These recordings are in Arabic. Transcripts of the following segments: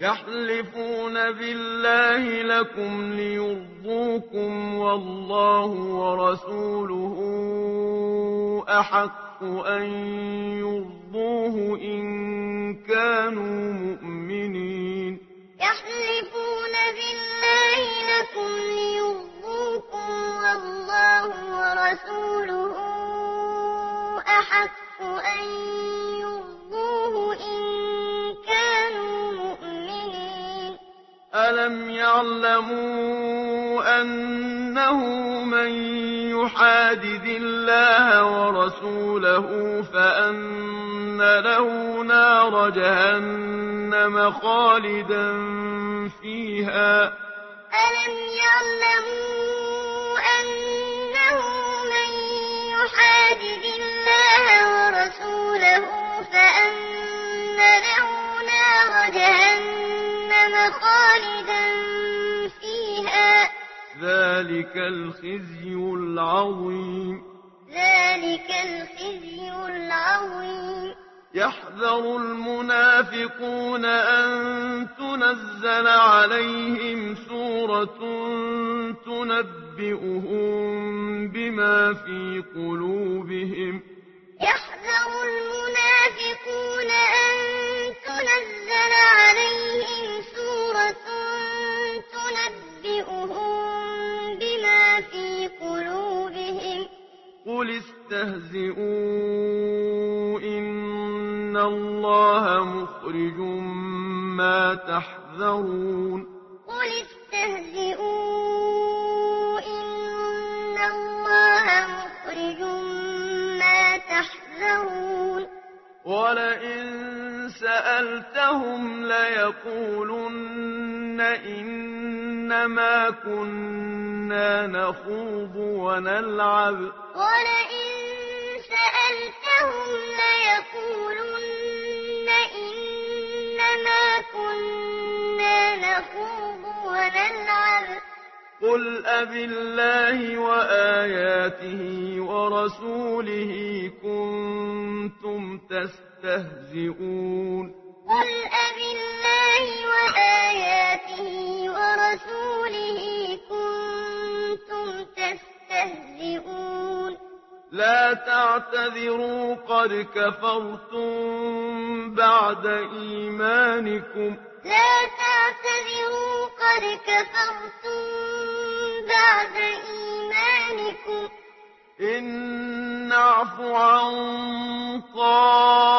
يحلفون بالله لكم ليرضوكم والله ورسوله أحق أن يرضوه إن كانوا مؤمنين. يحلفون بالله لكم أَلَمْ يَعْلَمُوا أَنَّهُ مَن يُحَادِدِ اللَّهَ وَرَسُولَهُ فَأَنَّ لَهُ نَارَ جَهَنَّمَ خَالِدًا فِيهَا أَلَمْ يَعْلَمُوا أَنَّهُ مَن يُحَادِدِ اللَّهَ وَرَسُولَهُ فَأَنَّ لَهُ نَارَ جَهَنَّمَ خَالِدًا ذلك الخزي العظيم ذلك الخزي العظيم يحذر المنافقون أن تنزل عليهم سورة تنبئهم بما في قلوبهم قل استهزئوا إن الله مخرج ما تحذرون قل استهزئوا إن الله مخرج ما تحذرون ولئن سألتهم ليقولن إن إنما كنا نخوض ونلعب. ولئن سألتهم ليقولن إنما كنا نخوض ونلعب. قل أب الله وآياته ورسوله كنتم تستهزئون. قل أب الله وآياته لا تعتذروا قد كفرتم بعد إيمانكم. لا تعتذروا قد كفرتم بعد إيمانكم. إن نعفو عن طائفة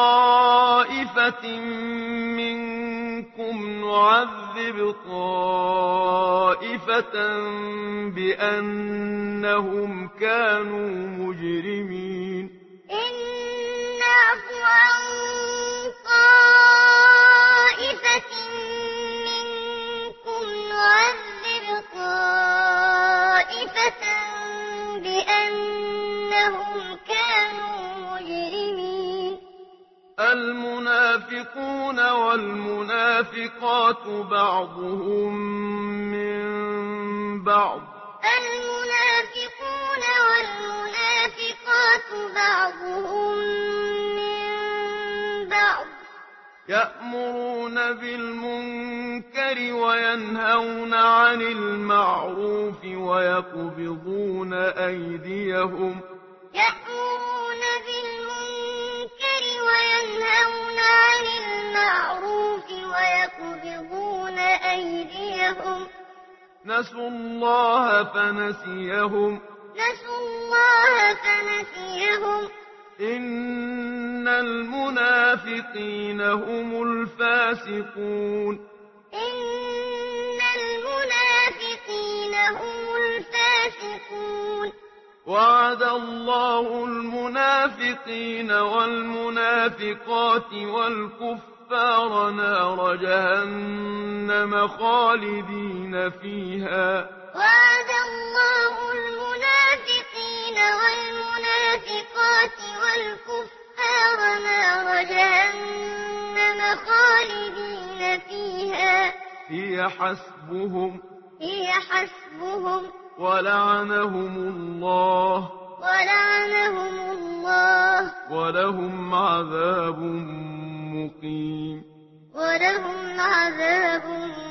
بطائفة بأنهم كانوا مجرمين والمنافقات بعضهم من بعض. المنافقون والمنافقات بعضهم من بعض. يأمرون بالمنكر وينهون عن المعروف ويقبضون أيديهم. يأمرون بالمنكر وينهون فنسيهم نسوا الله فنسيهم. نسوا الله فنسيهم. إن المنافقين هم الفاسقون. إن المنافقين هم الفاسقون. وعد الله المنافقين والمنافقات والكفار نار جهنم خالدين فيها. وعد الله المنافقين والمنافقات والكفار نار جهنم خالدين فيها. هي حسبهم. هي حسبهم. ولعنهم الله ولعنهم الله ولهم عذاب مقيم ولهم عذاب مقيم